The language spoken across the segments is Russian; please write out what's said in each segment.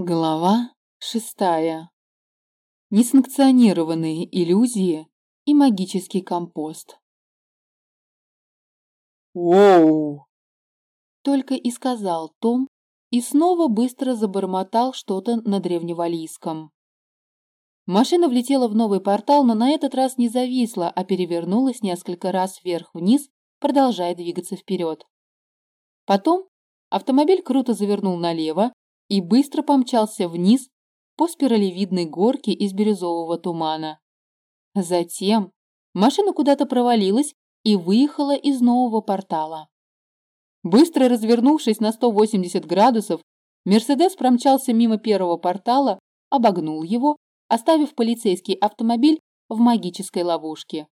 Глава шестая. Несанкционированные иллюзии и магический компост. «Воу!» Только и сказал Том и снова быстро забормотал что-то на древневалийском. Машина влетела в новый портал, но на этот раз не зависла, а перевернулась несколько раз вверх-вниз, продолжая двигаться вперед. Потом автомобиль круто завернул налево, и быстро помчался вниз по спиралевидной горке из бирюзового тумана. Затем машина куда-то провалилась и выехала из нового портала. Быстро развернувшись на 180 градусов, Мерседес промчался мимо первого портала, обогнул его, оставив полицейский автомобиль в магической ловушке.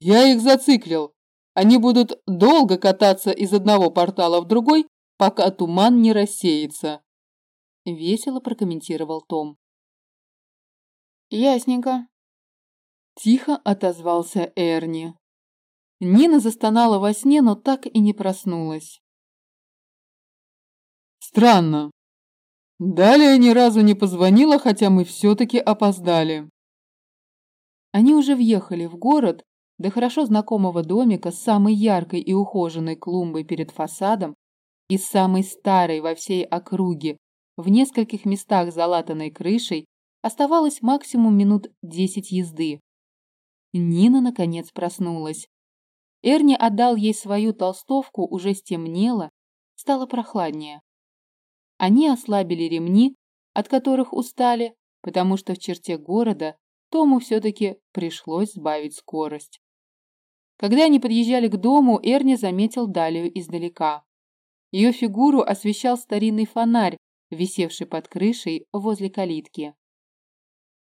«Я их зациклил. Они будут долго кататься из одного портала в другой, пока туман не рассеется», — весело прокомментировал Том. «Ясненько», — тихо отозвался Эрни. Нина застонала во сне, но так и не проснулась. «Странно. Далее ни разу не позвонила, хотя мы все-таки опоздали». Они уже въехали в город, до хорошо знакомого домика с самой яркой и ухоженной клумбой перед фасадом и самой старой во всей округе, в нескольких местах залатанной крышей, оставалось максимум минут десять езды. Нина, наконец, проснулась. Эрни отдал ей свою толстовку, уже стемнело, стало прохладнее. Они ослабили ремни, от которых устали, потому что в черте города Тому все-таки пришлось сбавить скорость. Когда они подъезжали к дому, Эрни заметил Далию издалека. Ее фигуру освещал старинный фонарь, висевший под крышей возле калитки.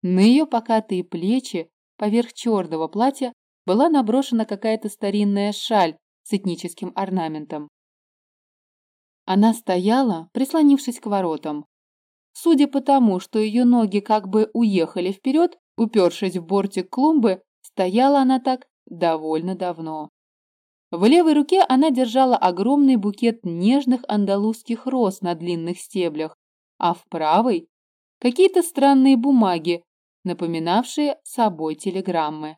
На ее покатые плечи, поверх черного платья, была наброшена какая-то старинная шаль с этническим орнаментом. Она стояла, прислонившись к воротам. Судя по тому, что ее ноги как бы уехали вперед, упершись в бортик клумбы, стояла она так довольно давно. В левой руке она держала огромный букет нежных андалузских роз на длинных стеблях, а в правой – какие-то странные бумаги, напоминавшие собой телеграммы.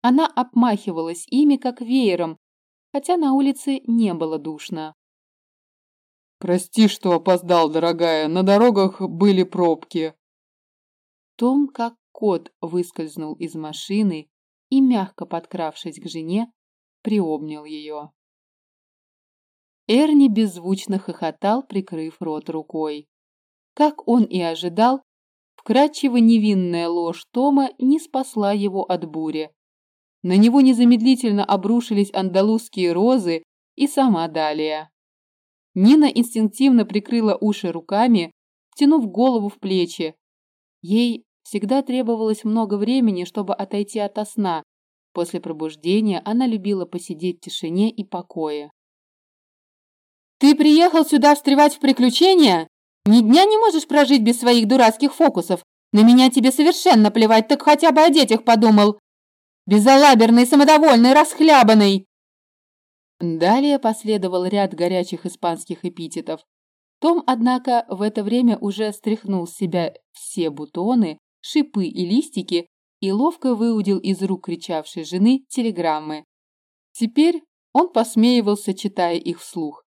Она обмахивалась ими, как веером, хотя на улице не было душно. «Прости, что опоздал, дорогая, на дорогах были пробки». Том, как кот, выскользнул из машины и, мягко подкравшись к жене, приобнял ее. Эрни беззвучно хохотал, прикрыв рот рукой. Как он и ожидал, вкрадчиво невинная ложь Тома не спасла его от бури. На него незамедлительно обрушились андалузские розы и сама Далия. Нина инстинктивно прикрыла уши руками, втянув голову в плечи. Ей всегда требовалось много времени, чтобы отойти ото сна, После пробуждения она любила посидеть в тишине и покое. «Ты приехал сюда встревать в приключения? Ни дня не можешь прожить без своих дурацких фокусов. На меня тебе совершенно плевать, так хотя бы о детях подумал. Безалаберный, самодовольный, расхлябанный!» Далее последовал ряд горячих испанских эпитетов. Том, однако, в это время уже стряхнул с себя все бутоны, шипы и листики и ловко выудил из рук кричавшей жены телеграммы. Теперь он посмеивался, читая их вслух.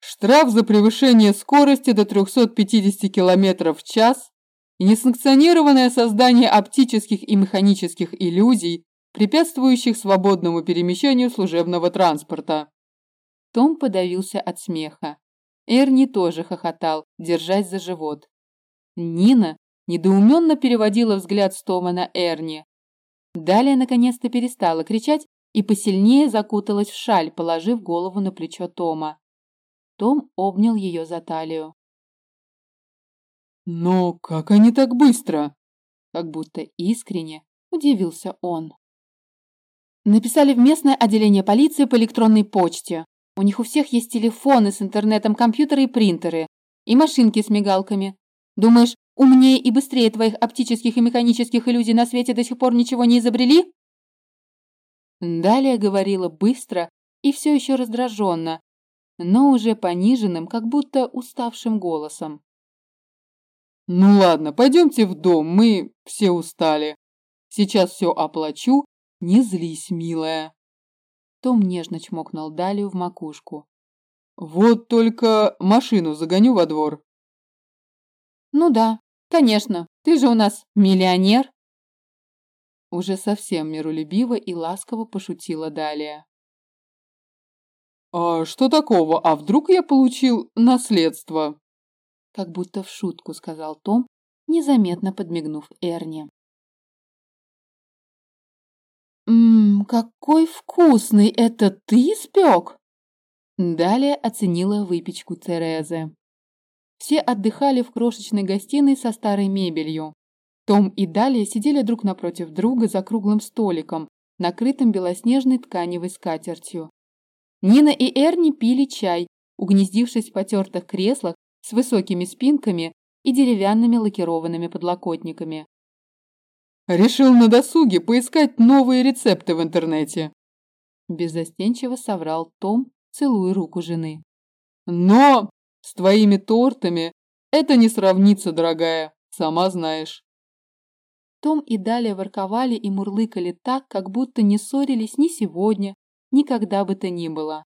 Штраф за превышение скорости до 350 км в час и несанкционированное создание оптических и механических иллюзий, препятствующих свободному перемещению служебного транспорта. Том подавился от смеха. Эрни тоже хохотал, держась за живот. Нина недоуменно переводила взгляд с Тома на Эрни. Далее наконец-то перестала кричать и посильнее закуталась в шаль, положив голову на плечо Тома. Том обнял ее за талию. «Но как они так быстро?» Как будто искренне удивился он. Написали в местное отделение полиции по электронной почте. У них у всех есть телефоны с интернетом, компьютеры и принтеры. И машинки с мигалками. Думаешь, Умнее и быстрее твоих оптических и механических иллюзий на свете до сих пор ничего не изобрели?» Далее говорила быстро и все еще раздраженно, но уже пониженным, как будто уставшим голосом. «Ну ладно, пойдемте в дом, мы все устали. Сейчас все оплачу, не злись, милая». Том нежно чмокнул Далию в макушку. «Вот только машину загоню во двор». «Ну да, конечно, ты же у нас миллионер». Уже совсем миролюбиво и ласково пошутила Далия. «А что такого? А вдруг я получил наследство?» Как будто в шутку сказал Том, незаметно подмигнув Эрни. «Ммм, какой вкусный! Это ты испек?» Далее оценила выпечку Терезы. Все отдыхали в крошечной гостиной со старой мебелью. Том и Далия сидели друг напротив друга за круглым столиком, накрытым белоснежной тканевой скатертью. Нина и Эрни пили чай, угнездившись в потертых креслах с высокими спинками и деревянными лакированными подлокотниками. Решил на досуге поискать новые рецепты в интернете. Беззастенчиво соврал Том, целуя руку жены. Но с твоими тортами это не сравнится, дорогая, сама знаешь. Том и далее ворковали и мурлыкали так, как будто не ссорились ни сегодня, ни когда бы то ни было.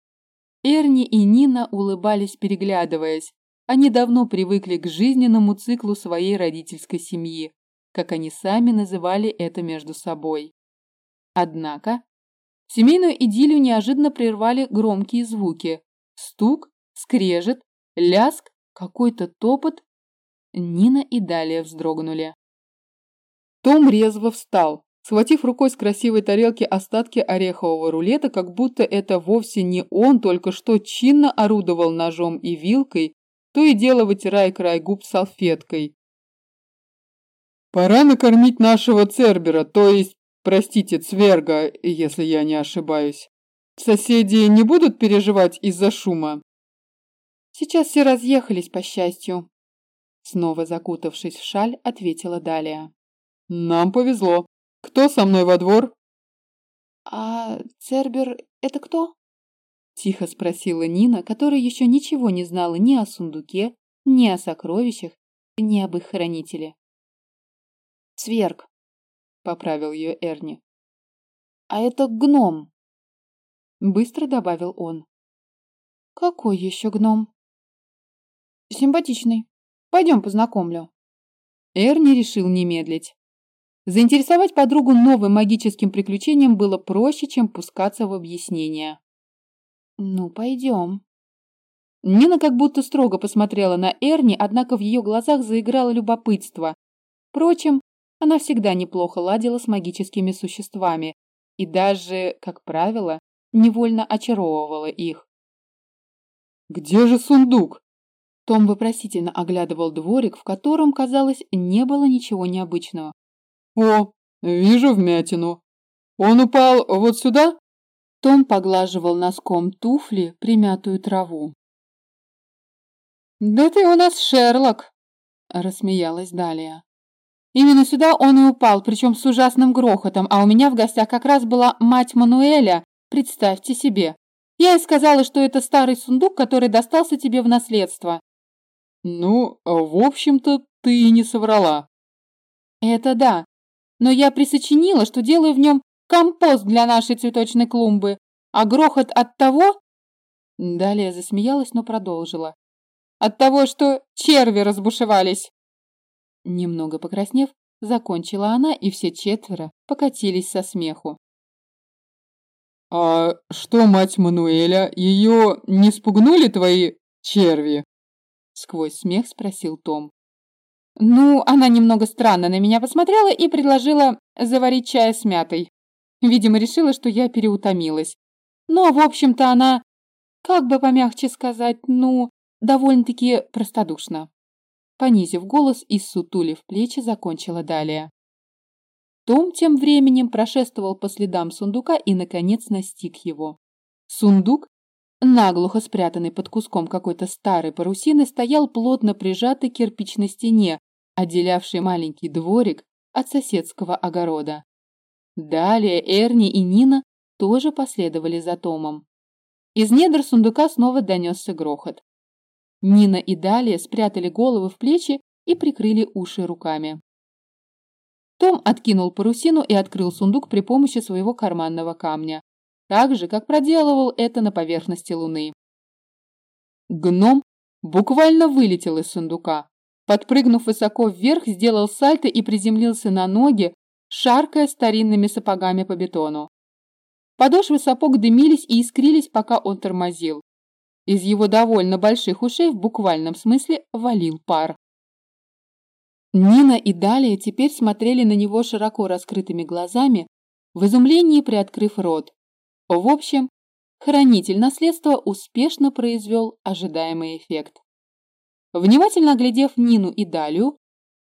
Эрни и Нина улыбались, переглядываясь. Они давно привыкли к жизненному циклу своей родительской семьи как они сами называли это между собой. Однако семейную идиллию неожиданно прервали громкие звуки. Стук, скрежет, ляск, какой-то топот. Нина и далее вздрогнули. Том резво встал, схватив рукой с красивой тарелки остатки орехового рулета, как будто это вовсе не он только что чинно орудовал ножом и вилкой, то и дело вытирая край губ салфеткой. Пора накормить нашего Цербера, то есть, простите, Цверга, если я не ошибаюсь. Соседи не будут переживать из-за шума? Сейчас все разъехались, по счастью. Снова закутавшись в шаль, ответила Далия. Нам повезло. Кто со мной во двор? А Цербер это кто? Тихо спросила Нина, которая еще ничего не знала ни о сундуке, ни о сокровищах, ни об их хранителе. Цверг, поправил ее Эрни. А это гном, быстро добавил он. Какой еще гном? Симпатичный. Пойдем познакомлю. Эрни решил не медлить. Заинтересовать подругу новым магическим приключением было проще, чем пускаться в объяснения. Ну, пойдем. Нина как будто строго посмотрела на Эрни, однако в ее глазах заиграло любопытство. Впрочем, она всегда неплохо ладила с магическими существами и даже, как правило, невольно очаровывала их. «Где же сундук?» Том вопросительно оглядывал дворик, в котором, казалось, не было ничего необычного. «О, вижу вмятину. Он упал вот сюда?» Том поглаживал носком туфли примятую траву. «Да ты у нас Шерлок!» – рассмеялась Далия. Именно сюда он и упал, причем с ужасным грохотом, а у меня в гостях как раз была мать Мануэля, представьте себе. Я ей сказала, что это старый сундук, который достался тебе в наследство. Ну, в общем-то, ты и не соврала. Это да, но я присочинила, что делаю в нем компост для нашей цветочной клумбы, а грохот от того... Далее засмеялась, но продолжила. От того, что черви разбушевались. Немного покраснев, закончила она, и все четверо покатились со смеху. «А что, мать Мануэля, ее не спугнули твои черви?» Сквозь смех спросил Том. «Ну, она немного странно на меня посмотрела и предложила заварить чай с мятой. Видимо, решила, что я переутомилась. Но, в общем-то, она, как бы помягче сказать, ну, довольно-таки простодушна. Понизив голос и сутулив плечи, закончила далее. Том тем временем прошествовал по следам сундука и, наконец, настиг его. Сундук, наглухо спрятанный под куском какой-то старой парусины, стоял плотно прижатый к кирпичной стене, отделявшей маленький дворик от соседского огорода. Далее Эрни и Нина тоже последовали за Томом. Из недр сундука снова донесся грохот. Нина и Далия спрятали головы в плечи и прикрыли уши руками. Том откинул парусину и открыл сундук при помощи своего карманного камня, так же, как проделывал это на поверхности Луны. Гном буквально вылетел из сундука. Подпрыгнув высоко вверх, сделал сальто и приземлился на ноги, шаркая старинными сапогами по бетону. Подошвы сапог дымились и искрились, пока он тормозил. Из его довольно больших ушей в буквальном смысле валил пар. Нина и Далия теперь смотрели на него широко раскрытыми глазами, в изумлении приоткрыв рот. В общем, хранитель наследства успешно произвел ожидаемый эффект. Внимательно оглядев Нину и Далию,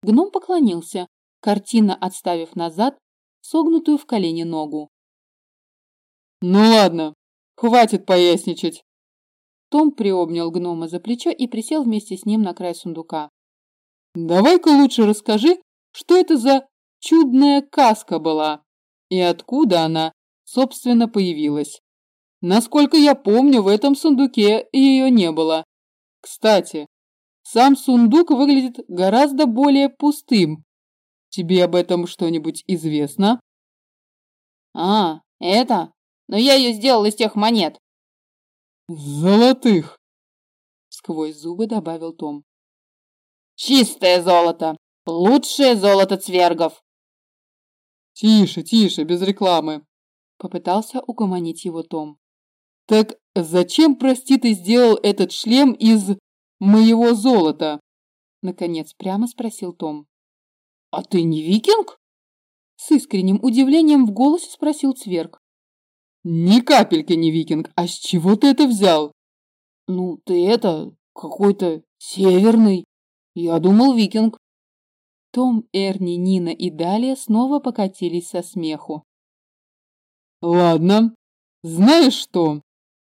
гном поклонился, картинно отставив назад согнутую в колени ногу. «Ну ладно, хватит поясничать!» Том приобнял гнома за плечо и присел вместе с ним на край сундука. «Давай-ка лучше расскажи, что это за чудная каска была и откуда она, собственно, появилась. Насколько я помню, в этом сундуке ее не было. Кстати, сам сундук выглядит гораздо более пустым. Тебе об этом что-нибудь известно? А, это? Но я ее сделал из тех монет. Золотых. Сквозь зубы добавил Том. Чистое золото. Лучшее золото цвергов. Тише, тише, без рекламы. Попытался угомонить его Том. Так зачем, прости, ты сделал этот шлем из моего золота? Наконец прямо спросил Том. А ты не викинг? С искренним удивлением в голосе спросил Цверг. Ни капельки не викинг. А с чего ты это взял? Ну, ты это, какой-то северный. Я думал викинг. Том, Эрни, Нина и Далия снова покатились со смеху. Ладно. Знаешь что?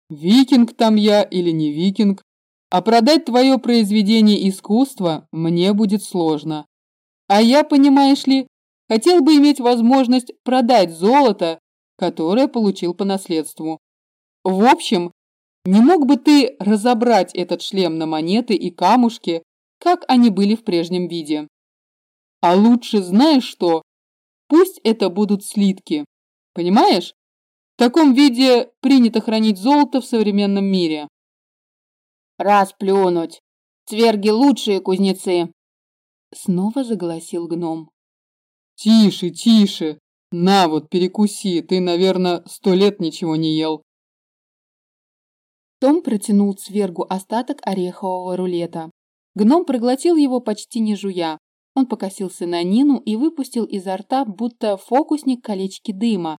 Викинг там я или не викинг, а продать твое произведение искусства мне будет сложно. А я, понимаешь ли, хотел бы иметь возможность продать золото, которое получил по наследству. В общем, не мог бы ты разобрать этот шлем на монеты и камушки, как они были в прежнем виде? А лучше знаешь что? Пусть это будут слитки. Понимаешь? В таком виде принято хранить золото в современном мире. Расплюнуть. Цверги лучшие кузнецы. Снова заголосил гном. Тише, тише. На вот, перекуси. Ты, наверное, сто лет ничего не ел. Том протянул Цвергу остаток орехового рулета. Гном проглотил его почти не жуя. Он покосился на Нину и выпустил изо рта, будто фокусник колечки дыма,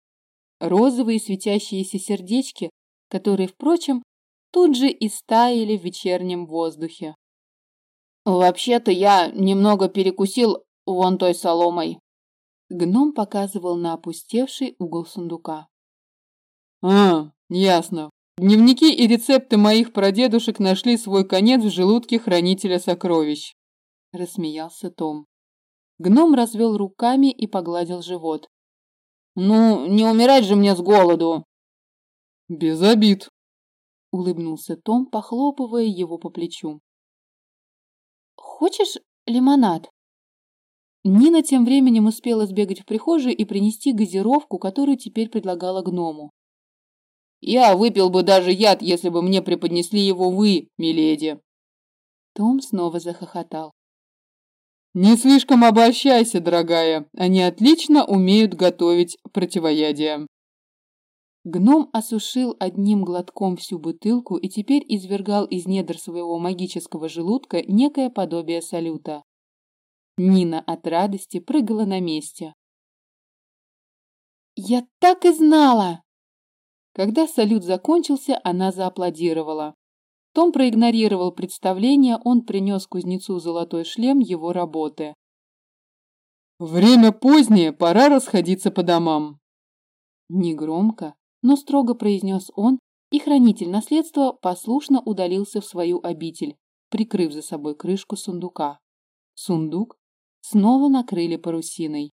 розовые светящиеся сердечки, которые, впрочем, тут же и стаяли в вечернем воздухе. «Вообще-то я немного перекусил вон той соломой». Гном показывал на опустевший угол сундука. «А, ясно. Дневники и рецепты моих прадедушек нашли свой конец в желудке хранителя сокровищ», – рассмеялся Том. Гном развел руками и погладил живот. Ну, не умирать же мне с голоду. Без обид, улыбнулся Том, похлопывая его по плечу. Хочешь лимонад? Нина тем временем успела сбегать в прихожую и принести газировку, которую теперь предлагала гному. «Я выпил бы даже яд, если бы мне преподнесли его вы, миледи!» Том снова захохотал. Не слишком обольщайся, дорогая, они отлично умеют готовить противоядие. Гном осушил одним глотком всю бутылку и теперь извергал из недр своего магического желудка некое подобие салюта. Нина от радости прыгала на месте. «Я так и знала!» Когда салют закончился, она зааплодировала. Том проигнорировал представление, он принес кузнецу золотой шлем его работы. «Время позднее, пора расходиться по домам». Негромко, но строго произнес он, и хранитель наследства послушно удалился в свою обитель, прикрыв за собой крышку сундука. Сундук снова накрыли парусиной.